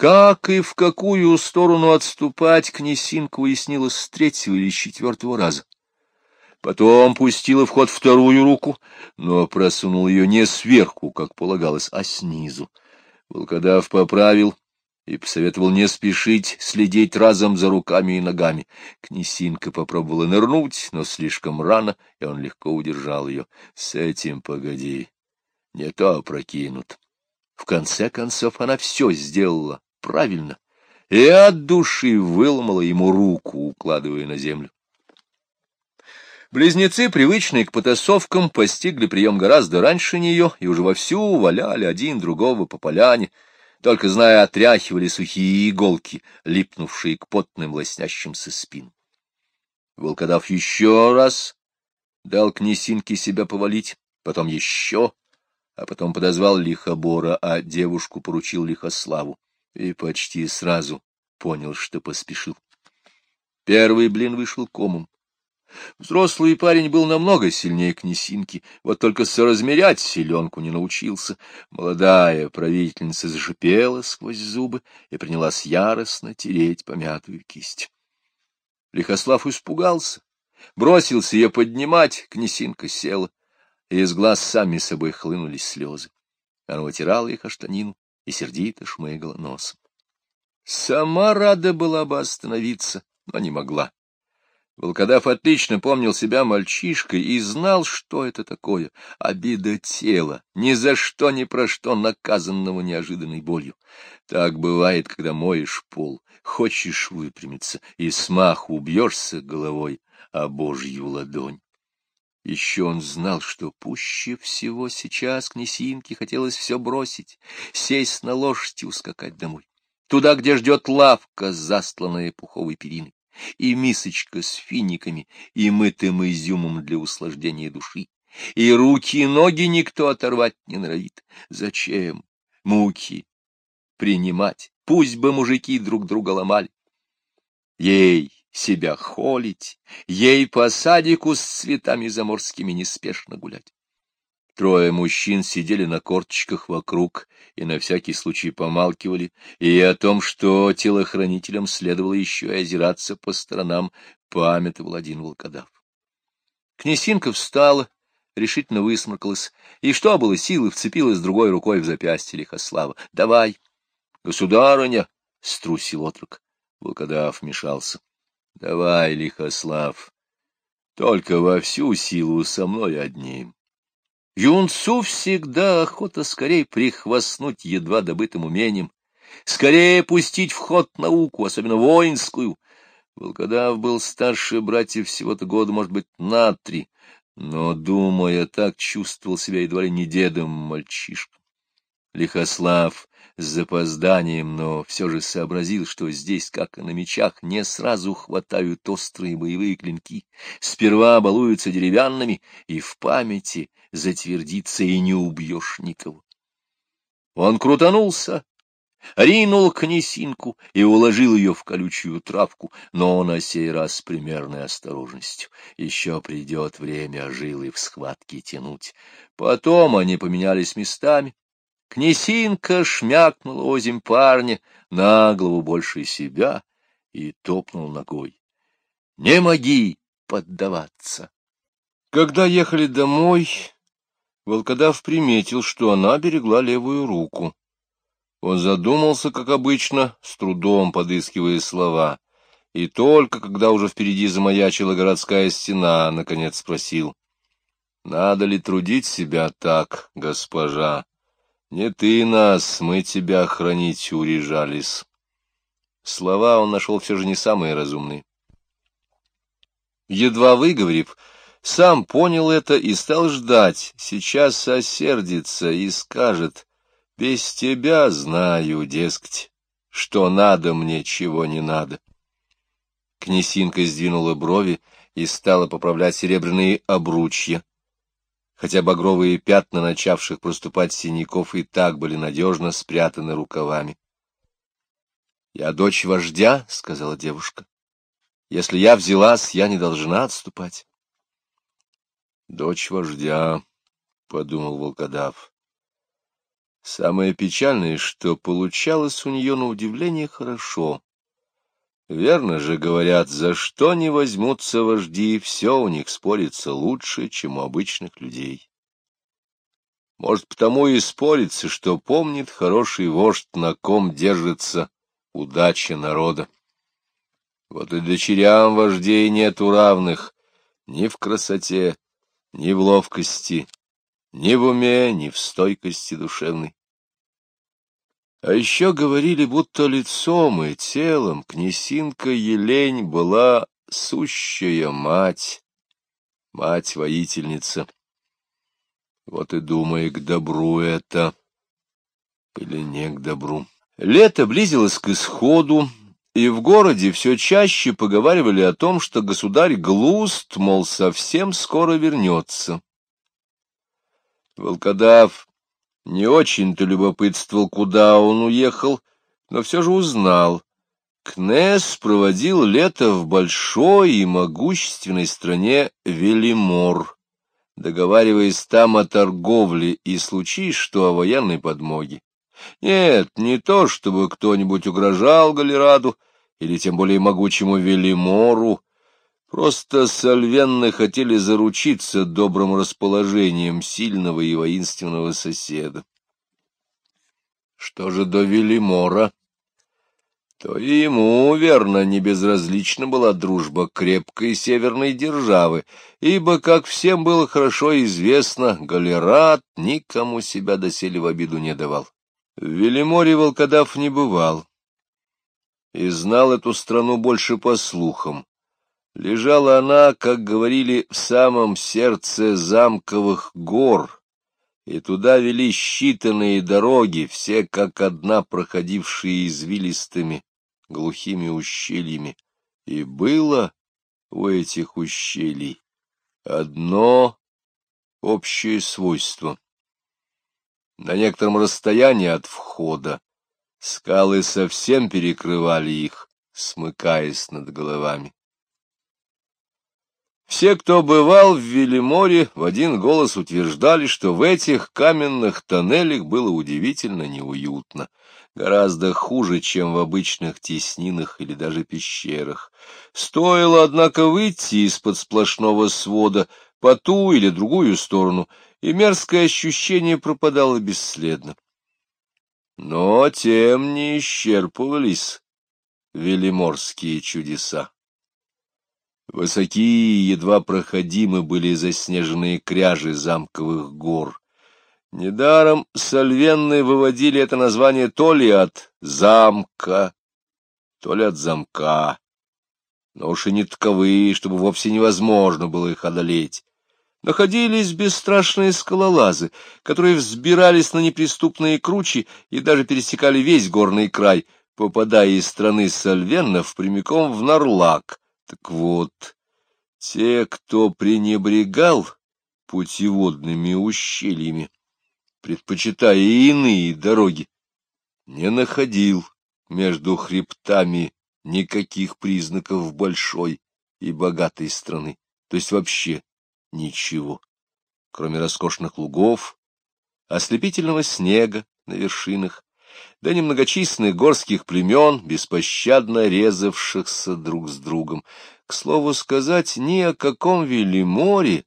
Как и в какую сторону отступать, князинка уяснила с третьего или четвертого раза. Потом пустила в ход вторую руку, но просунул ее не сверху, как полагалось, а снизу. Волкодав поправил и посоветовал не спешить следить разом за руками и ногами. Князинка попробовала нырнуть, но слишком рано, и он легко удержал ее. — С этим погоди, не то опрокинут. В конце концов она все сделала правильно и от души выломала ему руку, укладывая на землю. Близнецы, привычные к потасовкам, постигли прием гораздо раньше нее и уже вовсю валяли один другого по поляне, только, зная, отряхивали сухие иголки, липнувшие к потным лоснящимся спин. Волкодав еще раз дал князинке себя повалить, потом еще, а потом подозвал Лихобора, а девушку поручил Лихославу, и почти сразу понял, что поспешил. Первый блин вышел комом. Взрослый парень был намного сильнее князинки, вот только соразмерять селенку не научился. Молодая правительница зашипела сквозь зубы и принялась яростно тереть помятую кисть. Лихослав испугался, бросился ее поднимать, князинка села, и из глаз сами собой хлынулись слезы. Она вытирала их о штанину и сердито шмыгала носом. Сама рада была бы остановиться, но не могла. Волкодав отлично помнил себя мальчишкой и знал, что это такое — обида тела, ни за что, ни про что наказанного неожиданной болью. Так бывает, когда моешь пол, хочешь выпрямиться и смаху убьешься головой о божью ладонь. Еще он знал, что пуще всего сейчас князинке хотелось все бросить, сесть на лошадь и ускакать домой. Туда, где ждет лавка, застланная пуховой периной и мисочка с финиками, и мытым изюмом для услаждения души. И руки и ноги никто оторвать не норовит. Зачем муки принимать? Пусть бы мужики друг друга ломали. Ей себя холить, ей по садику с цветами заморскими неспешно гулять. Трое мужчин сидели на корточках вокруг и на всякий случай помалкивали, и о том, что телохранителям следовало еще и озираться по сторонам, памятовал один волкодав. Князинка встала, решительно высморкалась, и что было силы, вцепилась другой рукой в запястье Лихослава. — Давай! — Государыня! — струсил отрок. Волкодав вмешался. — Давай, Лихослав, только во всю силу со мной одним. Юнцу всегда охота скорее прихвастнуть едва добытым умением, скорее пустить в ход науку, особенно воинскую. Волкодав был старше братьев всего-то года, может быть, на три, но, думая так, чувствовал себя едва ли не дедом мальчишком. Лихослав с запозданием, но все же сообразил, что здесь, как и на мечах, не сразу хватают острые боевые клинки. Сперва балуются деревянными, и в памяти затвердится, и не убьешь никого. Он крутанулся, ринул князинку и уложил ее в колючую травку, но на сей раз с примерной осторожностью. Еще придет время жилы в схватке тянуть. Потом они поменялись местами, Князинка шмякнула озим парня на голову больше себя и топнул ногой. Не моги поддаваться. Когда ехали домой, волкодав приметил, что она берегла левую руку. Он задумался, как обычно, с трудом подыскивая слова, и только когда уже впереди замаячила городская стена, наконец спросил, — Надо ли трудить себя так, госпожа? Не ты нас, мы тебя хранить урежались. Слова он нашел все же не самые разумные. Едва выговорив, сам понял это и стал ждать. Сейчас сосердится и скажет, без тебя знаю, дескать, что надо мне, чего не надо. Князинка сдвинула брови и стала поправлять серебряные обручья, хотя багровые пятна начавших проступать синяков и так были надежно спрятаны рукавами. — Я дочь вождя, — сказала девушка. — Если я взялась, я не должна отступать. — Дочь вождя, — подумал волкодав. Самое печальное, что получалось у нее на удивление хорошо. Верно же говорят, за что не возьмутся вожди, все у них спорится лучше, чем у обычных людей. Может, потому и спорится, что помнит хороший вождь, на ком держится удача народа. Вот и дочерям вождей нету равных ни в красоте, ни в ловкости, ни в уме, ни в стойкости душевной. А еще говорили, будто лицом и телом князинка Елень была сущая мать, мать-воительница. Вот и думай, к добру это или не к добру. Лето близилось к исходу, и в городе все чаще поговаривали о том, что государь Глуст, мол, совсем скоро вернется. Волкодав не очень-то любопытствовал, куда он уехал, но все же узнал. Кнесс проводил лето в большой и могущественной стране Велимор, договариваясь там о торговле и случись, что о военной подмоге. Нет, не то, чтобы кто-нибудь угрожал Галераду, или тем более могучему Велимору, просто сальвенны хотели заручиться добрым расположением сильного и воинственного соседа. Что же до Велимора? То и ему, верно, не безразлична была дружба крепкой северной державы, ибо, как всем было хорошо известно, Галерат никому себя доселе в обиду не давал. В Велиморе волкодав не бывал и знал эту страну больше по слухам. Лежала она, как говорили, в самом сердце замковых гор, и туда вели считанные дороги, все как одна проходившие извилистыми глухими ущельями. И было у этих ущелий одно общее свойство. На некотором расстоянии от входа скалы совсем перекрывали их, смыкаясь над головами. Все, кто бывал в Велиморе, в один голос утверждали, что в этих каменных тоннелях было удивительно неуютно, гораздо хуже, чем в обычных теснинах или даже пещерах. Стоило, однако, выйти из-под сплошного свода по ту или другую сторону, и мерзкое ощущение пропадало бесследно. Но тем не исчерпывались велиморские чудеса. Высокие, едва проходимы были заснеженные кряжи замковых гор. Недаром сальвенны выводили это название то ли от замка, то ли от замка, но уж и не таковые, чтобы вовсе невозможно было их одолеть находились бесстрашные скалолазы, которые взбирались на неприступные кручи и даже пересекали весь горный край, попадая из страны Сальвеннов прямиком в Нарлак. Так вот, те, кто пренебрегал путеводными ущельями, предпочитая иные дороги, не находил между хребтами никаких признаков большой и богатой страны, то есть вообще ничего, кроме роскошных лугов, ослепительного снега на вершинах, да немногочисленных горских племен, беспощадно резавшихся друг с другом. К слову сказать, ни о каком Велиморе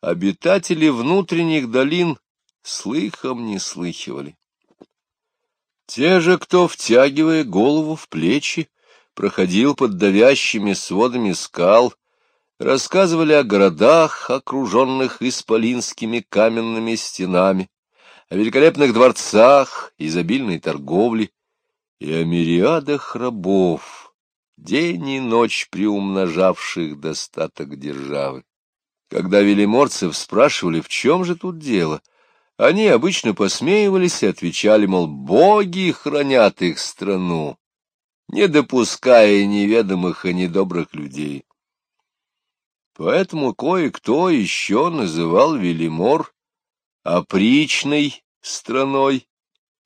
обитатели внутренних долин слыхом не слыхивали. Те же, кто, втягивая голову в плечи, проходил под давящими сводами скал, рассказывали о городах, окруженных исполинскими каменными стенами, о великолепных дворцах, изобильной торговле и о мириадах рабов, день и ночь приумножавших достаток державы. Когда велиморцев спрашивали, в чем же тут дело, они обычно посмеивались и отвечали, мол, боги хранят их страну, не допуская неведомых и недобрых людей. Поэтому кое-кто еще называл Велимор опричной страной,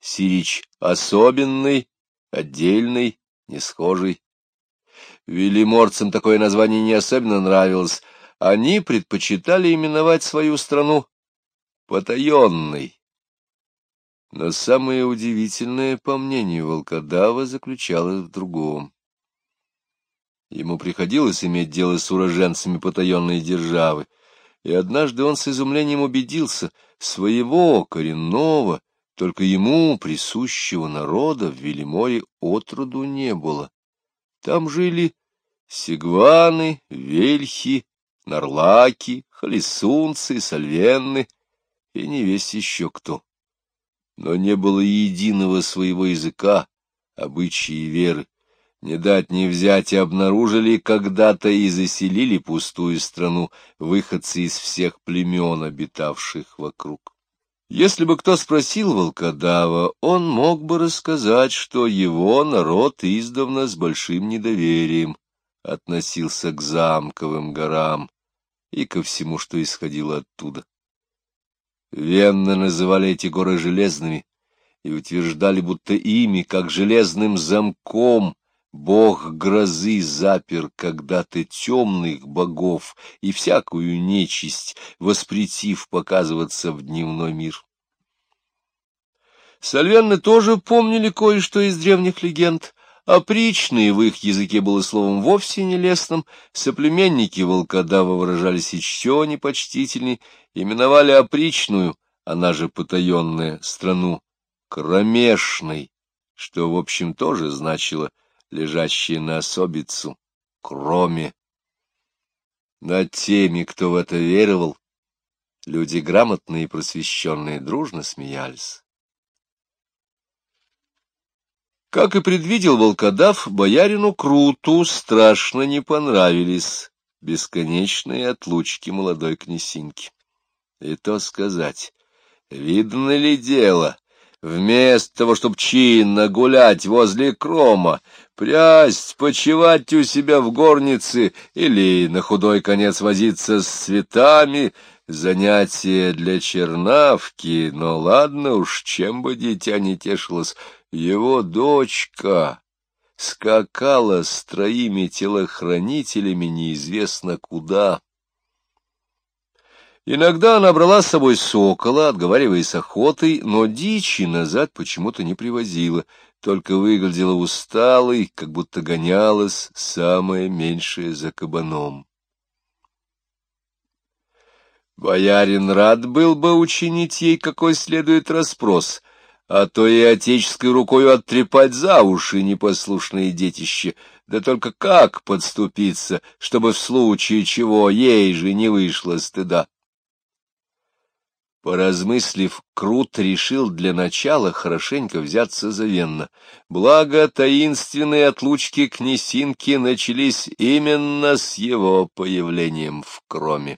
Сирич особенной, отдельной, не схожей. Велиморцам такое название не особенно нравилось. Они предпочитали именовать свою страну потаенной. Но самое удивительное, по мнению волкодава, заключалось в другом. Ему приходилось иметь дело с уроженцами потаенной державы, и однажды он с изумлением убедился, своего коренного, только ему присущего народа в Велиморе отроду не было. Там жили сигваны, вельхи, нарлаки, холесунцы, сальвенны и не весь еще кто. Но не было единого своего языка, обычаи и веры. Не дать не взять и обнаружили когда-то и заселили пустую страну выходцы из всех племен, обитавших вокруг. Если бы кто спросил волкодава, он мог бы рассказать, что его народ издавна с большим недоверием относился к замковым горам и ко всему, что исходило оттуда. Венно называли эти горы железными и утверждали, будто ими, как железным замком, Бог грозы запер когда-то темных богов и всякую нечисть, воспретив показываться в дневной мир. Сальвенны тоже помнили кое-что из древних легенд. Опричные в их языке было словом вовсе нелестным, соплеменники волкодава выражались еще непочтительней, именовали опричную, она же потаенная, страну кромешной, что, в общем, тоже значило — лежащие на особицу, кроме. Над теми, кто в это веровал, люди грамотные и просвещенные дружно смеялись. Как и предвидел волкодав, боярину Круту страшно не понравились бесконечные отлучки молодой князинки. И то сказать, видно ли дело, Вместо того, чтобы чинно гулять возле крома, прясть, почевать у себя в горнице или на худой конец возиться с цветами, занятие для чернавки, но ладно уж, чем бы дитя не тешилось, его дочка скакала с троими телохранителями неизвестно куда. Иногда она брала с собой сокола, отговариваясь охотой, но дичи назад почему-то не привозила, только выглядела усталой, как будто гонялась самое меньшее за кабаном. Боярин рад был бы учинить ей какой следует расспрос, а то и отеческой рукою оттрепать за уши непослушные детище, да только как подступиться, чтобы в случае чего ей же не вышло стыда. Поразмыслив, Крут решил для начала хорошенько взяться за Венна. Благо, таинственные отлучки князинки начались именно с его появлением в Кроме.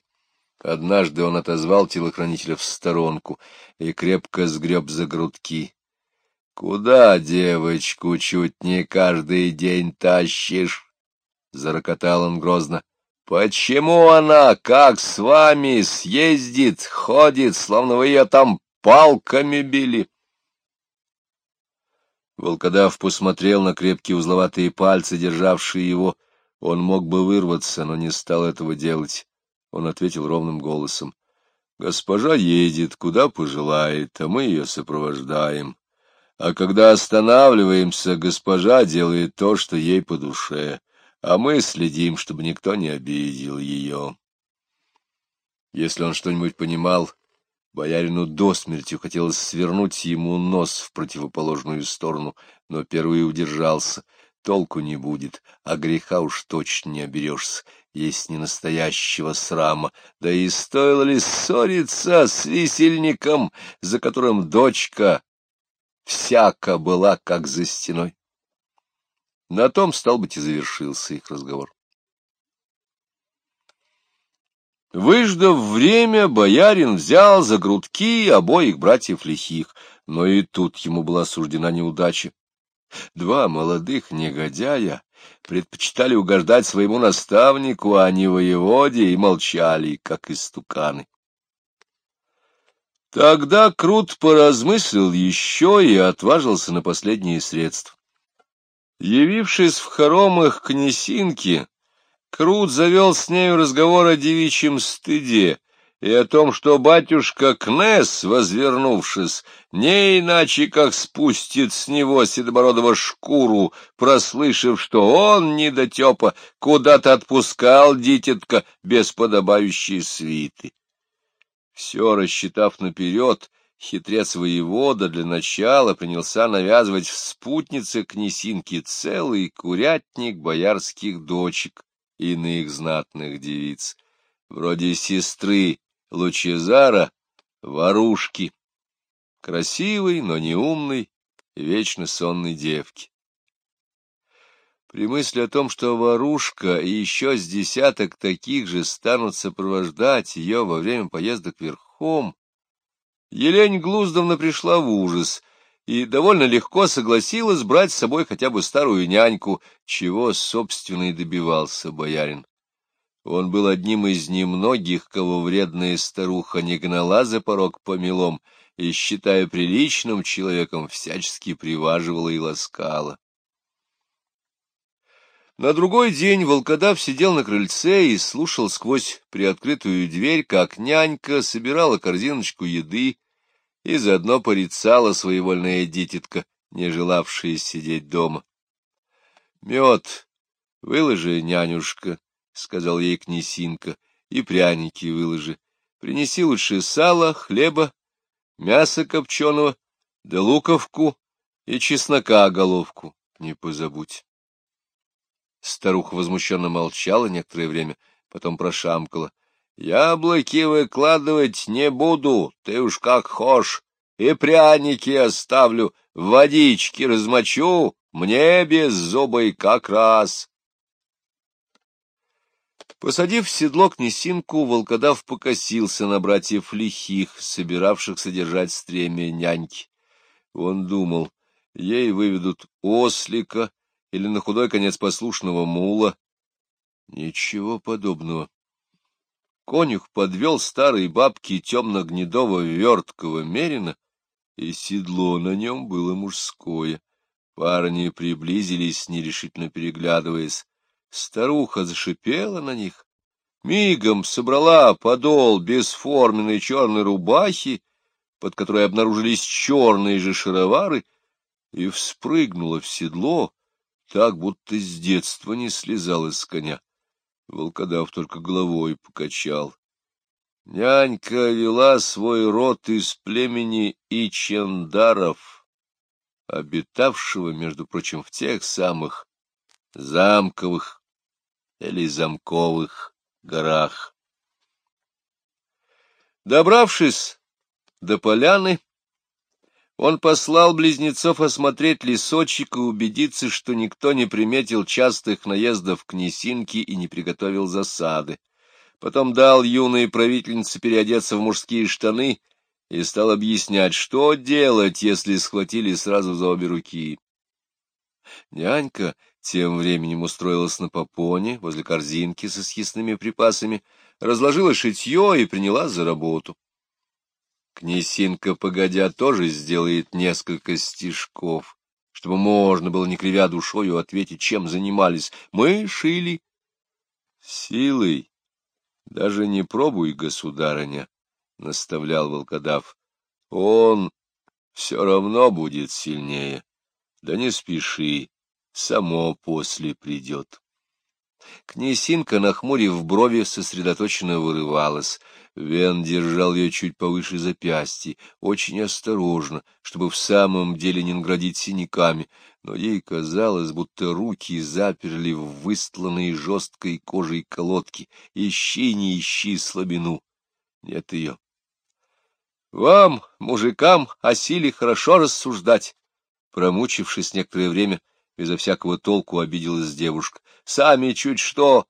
Однажды он отозвал телохранителя в сторонку и крепко сгреб за грудки. — Куда девочку чуть не каждый день тащишь? — зарокотал он грозно. Почему она, как с вами, съездит, ходит, словно вы ее там палками били? Волкодав посмотрел на крепкие узловатые пальцы, державшие его. Он мог бы вырваться, но не стал этого делать. Он ответил ровным голосом. — Госпожа едет, куда пожелает, а мы ее сопровождаем. А когда останавливаемся, госпожа делает то, что ей по душе а мы следим, чтобы никто не обидел ее. Если он что-нибудь понимал, боярину до смерти хотелось свернуть ему нос в противоположную сторону, но первый удержался. Толку не будет, а греха уж точно не оберешься, есть не настоящего срама. Да и стоило ли ссориться с висельником, за которым дочка всяко была, как за стеной? На том, стал быть, и завершился их разговор. Выждав время, боярин взял за грудки обоих братьев лихих, но и тут ему была суждена неудача. Два молодых негодяя предпочитали угождать своему наставнику, а не воеводе, и молчали, как истуканы. Тогда Крут поразмыслил еще и отважился на последние средства. Явившись в хоромах князинки, Крут завел с нею разговор о девичьем стыде и о том, что батюшка Кнесс, возвернувшись, не иначе как спустит с него седобородого шкуру, прослышав, что он, недотепа, куда-то отпускал дитятка без подобающей свиты. Все рассчитав наперед, хитрец воевода для начала принялся навязывать в спутнице князинки целый курятник боярских дочек и иных знатных девиц, вроде сестры Лучезара Варушки, красивой, но не умной, вечно сонной девки. При мысли о том, что Варушка и еще с десяток таких же станут сопровождать ее во время поездок верхом, Елень Глуздовна пришла в ужас и довольно легко согласилась брать с собой хотя бы старую няньку, чего, собственно, и добивался боярин. Он был одним из немногих, кого вредная старуха не гнала за порог помелом и, считая приличным человеком, всячески приваживала и ласкала. На другой день волкодав сидел на крыльце и слушал сквозь приоткрытую дверь, как нянька собирала корзиночку еды и заодно порицала своевольная дитятка, не желавшая сидеть дома. — Мед выложи, нянюшка, — сказал ей князинка, — и пряники выложи. Принеси лучше сала, хлеба, мяса копченого, да луковку и чеснока головку не позабудь. Старуха возмущенно молчала некоторое время, потом прошамкала. — Яблоки выкладывать не буду, ты уж как хошь, и пряники оставлю, водички размочу, мне без зубой как раз. Посадив в седло князинку, волкодав покосился на братьев лихих, собиравших содержать стремя няньки. Он думал, ей выведут ослика или на худой конец послушного мула. Ничего подобного. Конюх подвел старой бабке темно-гнедого верткого мерина, и седло на нем было мужское. Парни приблизились, нерешительно переглядываясь. Старуха зашипела на них, мигом собрала подол бесформенной черной рубахи, под которой обнаружились черные же шаровары, и вспрыгнула в седло, так будто с детства не слезала с коня. Волкодав только головой покачал. Нянька вела свой род из племени Ичендаров, обитавшего, между прочим, в тех самых замковых или замковых горах. Добравшись до поляны, он послал близнецов осмотреть лесочек и убедиться, что никто не приметил частых наездов князинки и не приготовил засады. Потом дал юной правительнице переодеться в мужские штаны и стал объяснять, что делать, если схватили сразу за обе руки. Нянька тем временем устроилась на попоне возле корзинки со съестными припасами, разложила шитье и принялась за работу. Князинка, погодя, тоже сделает несколько стишков, чтобы можно было, не кривя душою, ответить, чем занимались. Мы шили. Силой. Даже не пробуй, государыня, — наставлял волкодав. Он все равно будет сильнее. Да не спеши, само после придет. Князинка, нахмурив брови, сосредоточенно вырывалась. Вен держал ее чуть повыше запястья, очень осторожно, чтобы в самом деле не наградить синяками, но ей казалось, будто руки заперли в выстланные жесткой кожей колодки. Ищи, не ищи слабину. Нет ее. Вам, мужикам, о силе хорошо рассуждать. Промучившись некоторое время, безо всякого толку обиделась девушка. Сами чуть что...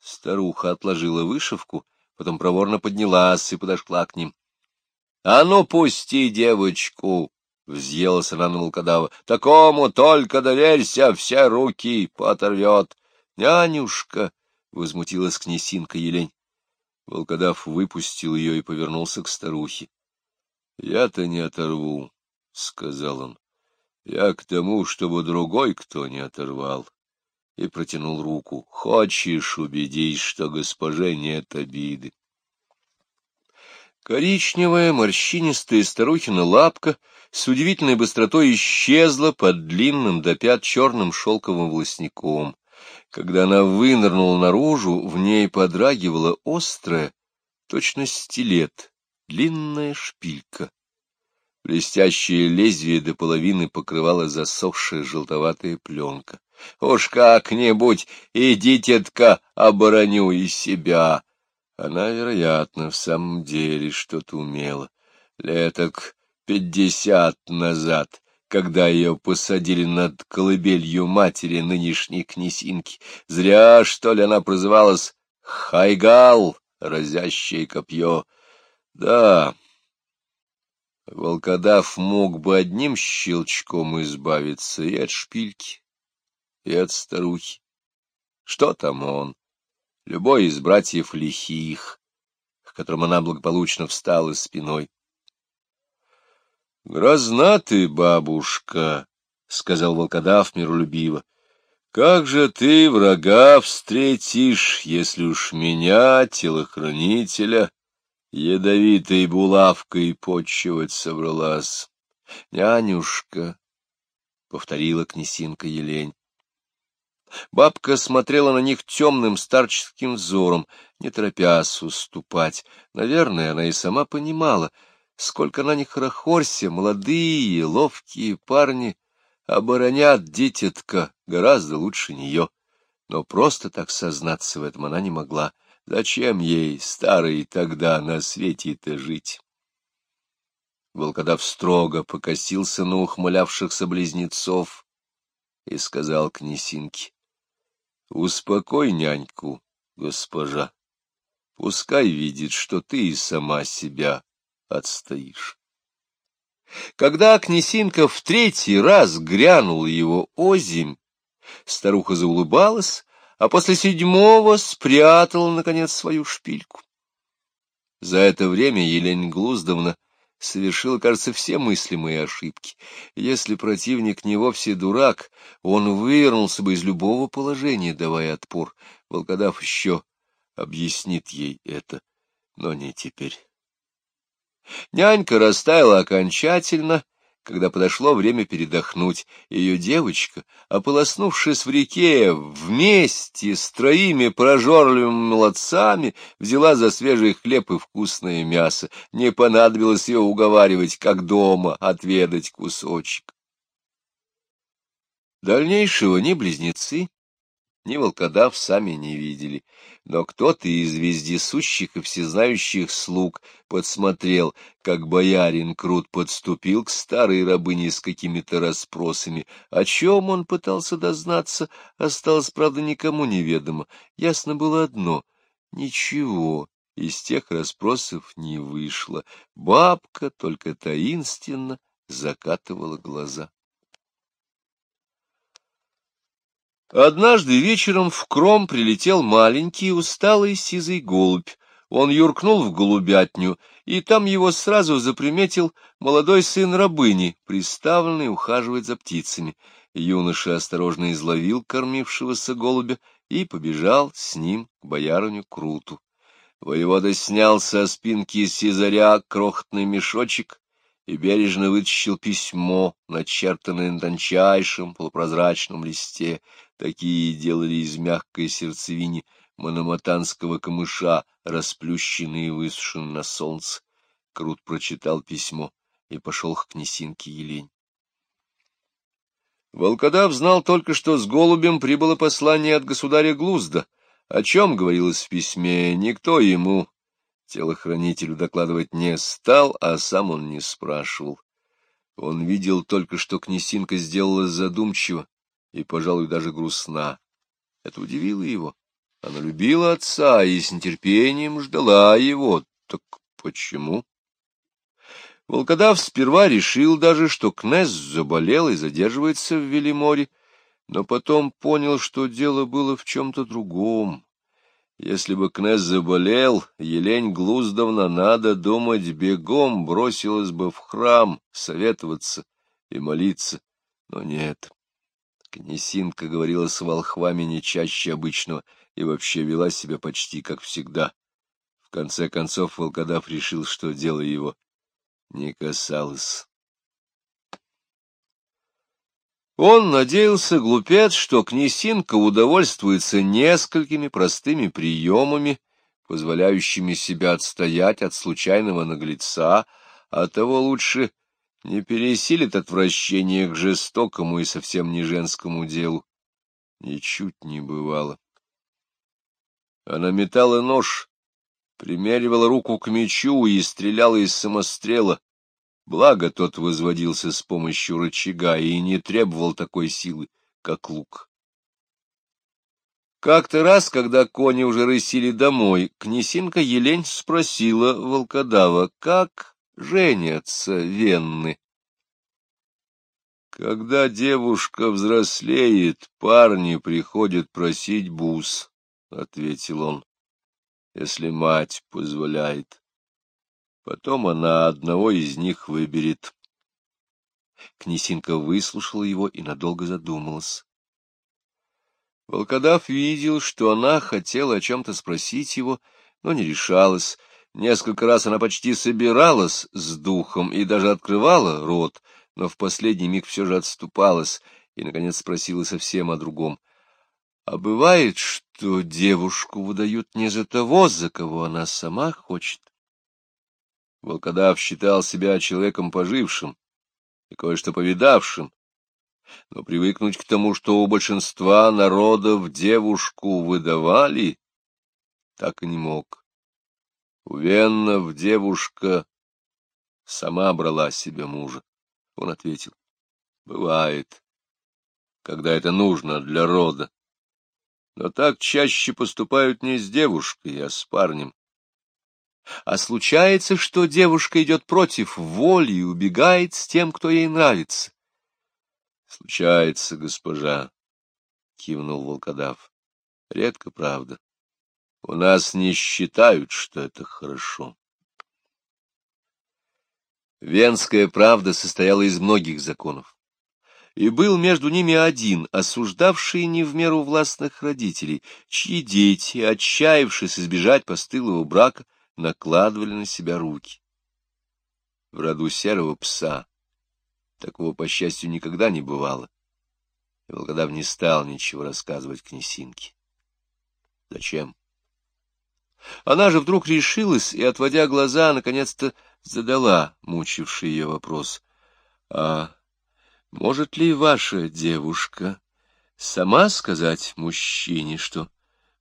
Старуха отложила вышивку, потом проворно поднялась и подошла к ним. — А ну, пусти девочку! — взъелась она на волкодава. — Такому только доверься, все руки поторвет. — Нянюшка! — возмутилась князинка Елень. Волкодав выпустил ее и повернулся к старухе. — Я-то не оторву, — сказал он. Я к тому, чтобы другой кто не оторвал. И протянул руку. Хочешь убедись, что госпоже нет обиды? Коричневая морщинистая старухина лапка с удивительной быстротой исчезла под длинным до пят черным шелковым волосником. Когда она вынырнула наружу, в ней подрагивала острая, точно стилет, длинная шпилька. Блестящее лезвие до половины покрывала засохшая желтоватая пленка. Уж как-нибудь идите-тка обороню и себя. Она, вероятно, в самом деле что-то умела. Леток пятьдесят назад, когда ее посадили над колыбелью матери нынешней князинки. Зря, что ли, она прозывалась Хайгал, разящее копье. Да, волкодав мог бы одним щелчком избавиться и от шпильки, и от старухи. Что там он? Любой из братьев лихих, к которым она благополучно встала спиной. — Грозна ты, бабушка, — сказал волкодав миролюбиво. — Как же ты врага встретишь, если уж меня, телохранителя, ядовитой булавкой почивать собралась? — Нянюшка, — повторила князинка Елень. Бабка смотрела на них темным старческим взором, не торопясь уступать. Наверное, она и сама понимала, сколько на них хорохорся, молодые, ловкие парни оборонят дитятка гораздо лучше нее. Но просто так сознаться в этом она не могла. Зачем ей, старой, тогда на свете-то жить? Волкодав строго покосился на ухмылявшихся близнецов и сказал князинке, Успокой няньку, госпожа. Пускай видит, что ты и сама себя отстоишь. Когда князинка в третий раз грянул его озимь, старуха заулыбалась, а после седьмого спрятала, наконец, свою шпильку. За это время Елень Глуздовна совершил, кажется, все мыслимые ошибки. Если противник не вовсе дурак, он вывернулся бы из любого положения, давая отпор. Волкодав еще объяснит ей это, но не теперь. Нянька растаяла окончательно, когда подошло время передохнуть, ее девочка, ополоснувшись в реке, вместе с троими прожорливыми молодцами, взяла за свежий хлеб и вкусное мясо. Не понадобилось ее уговаривать, как дома, отведать кусочек. Дальнейшего ни близнецы, ни волкодав сами не видели, но кто-то из вездесущих и всезнающих слуг подсмотрел, как боярин Крут подступил к старой рабыне с какими-то расспросами. О чем он пытался дознаться, осталось, правда, никому неведомо. Ясно было одно — ничего из тех расспросов не вышло. Бабка только таинственно закатывала глаза. Однажды вечером в кром прилетел маленький усталый сизый голубь. Он юркнул в голубятню, и там его сразу заприметил молодой сын рабыни, приставленный ухаживать за птицами. Юноша осторожно изловил кормившегося голубя и побежал с ним к боярыню Круту. Воевода снял со спинки сизаря крохотный мешочек и бережно вытащил письмо, начертанное на тончайшем полупрозрачном листе. Такие делали из мягкой сердцевини мономатанского камыша, расплющенные и высушенные на солнце. Крут прочитал письмо и пошел к князинке Елень. Волкодав знал только, что с голубем прибыло послание от государя Глузда. О чем говорилось в письме, никто ему, телохранителю, докладывать не стал, а сам он не спрашивал. Он видел только, что князинка сделала задумчиво, и, пожалуй, даже грустна. Это удивило его. Она любила отца и с нетерпением ждала его. Так почему? Волкодав сперва решил даже, что Кнесс заболел и задерживается в Велиморе, но потом понял, что дело было в чем-то другом. Если бы Кнесс заболел, Елень Глуздовна, надо думать, бегом бросилась бы в храм советоваться и молиться, но нет. Князинка говорила с волхвами не чаще обычного и вообще вела себя почти как всегда. В конце концов волкодав решил, что дело его не касалось. Он надеялся, глупец, что князинка удовольствуется несколькими простыми приемами, позволяющими себя отстоять от случайного наглеца, а того лучше не пересилит отвращение к жестокому и совсем не женскому делу. Ничуть не бывало. Она метала нож, примеривала руку к мечу и стреляла из самострела. Благо тот возводился с помощью рычага и не требовал такой силы, как лук. Как-то раз, когда кони уже рысили домой, князинка Елень спросила волкодава, как женятся венны. Когда девушка взрослеет, парни приходят просить бус, — ответил он, — если мать позволяет. Потом она одного из них выберет. Князинка выслушала его и надолго задумалась. Волкодав видел, что она хотела о чем-то спросить его, но не решалась. Несколько раз она почти собиралась с духом и даже открывала рот, но в последний миг все же отступалась и, наконец, спросила совсем о другом. — А бывает, что девушку выдают не за того, за кого она сама хочет? Волкодав считал себя человеком пожившим и кое-что повидавшим, но привыкнуть к тому, что у большинства народов девушку выдавали, так и не мог. У Веннов девушка сама брала себе мужа. Он ответил, — бывает, когда это нужно для рода. Но так чаще поступают не с девушкой, а с парнем. А случается, что девушка идет против воли и убегает с тем, кто ей нравится. — Случается, госпожа, — кивнул волкодав. — Редко, правда. У нас не считают, что это хорошо. Венская правда состояла из многих законов. И был между ними один, осуждавший не в меру властных родителей, чьи дети, отчаявшись избежать постылого брака, накладывали на себя руки. В роду серого пса такого, по счастью, никогда не бывало. И Волкодав не стал ничего рассказывать князинке. Зачем? Она же вдруг решилась и, отводя глаза, наконец-то задала мучивший ее вопрос. — А может ли ваша девушка сама сказать мужчине, что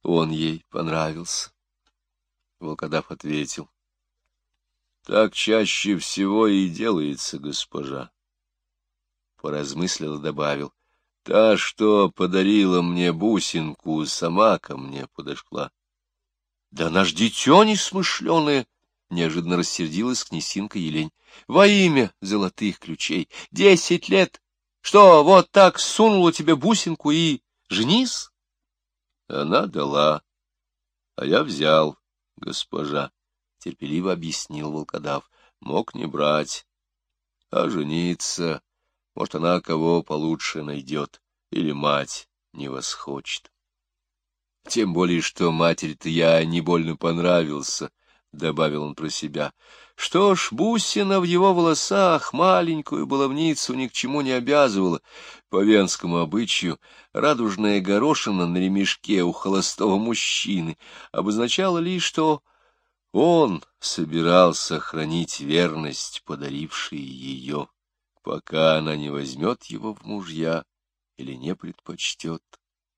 он ей понравился? Волкодав ответил. — Так чаще всего и делается, госпожа. Поразмыслил и добавил. — Та, что подарила мне бусинку, сама ко мне подошла. — Да наш дитё несмышленое! — неожиданно рассердилась князинка Елень. — Во имя золотых ключей! Десять лет! Что, вот так сунула тебе бусинку и женись? Она дала, а я взял госпожа, — терпеливо объяснил волкодав, — мог не брать, а жениться. Может, она кого получше найдет, или мать не восхочет. Тем более, что матери-то я не больно понравился, — добавил он про себя. Что ж, бусина в его волосах маленькую баловницу ни к чему не обязывала. По венскому обычаю радужная горошина на ремешке у холостого мужчины обозначала лишь, что он собирался хранить верность, подарившей ее, пока она не возьмет его в мужья или не предпочтет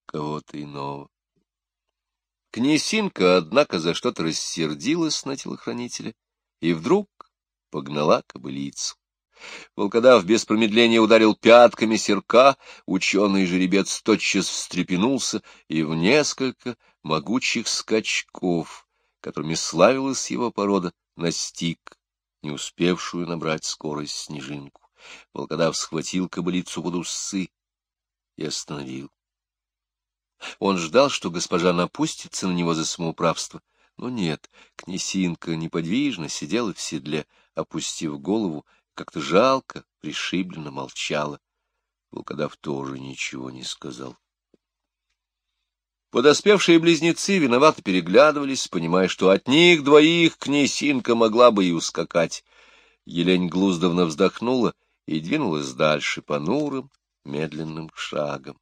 кого-то иного. Князинка, однако, за что-то рассердилась на телохранителя и вдруг погнала кобылицу. Волкодав без промедления ударил пятками серка, ученый жеребец тотчас встрепенулся и в несколько могучих скачков, которыми славилась его порода, настиг, не успевшую набрать скорость снежинку. Волкодав схватил кобылицу под усы и остановил. Он ждал, что госпожа напустится на него за самоуправство, но нет, князинка неподвижно сидела в седле, опустив голову, как-то жалко, пришибленно молчала. Волкодав тоже ничего не сказал. Подоспевшие близнецы виновато переглядывались, понимая, что от них двоих князинка могла бы и ускакать. Елень Глуздовна вздохнула и двинулась дальше понурым, медленным шагом.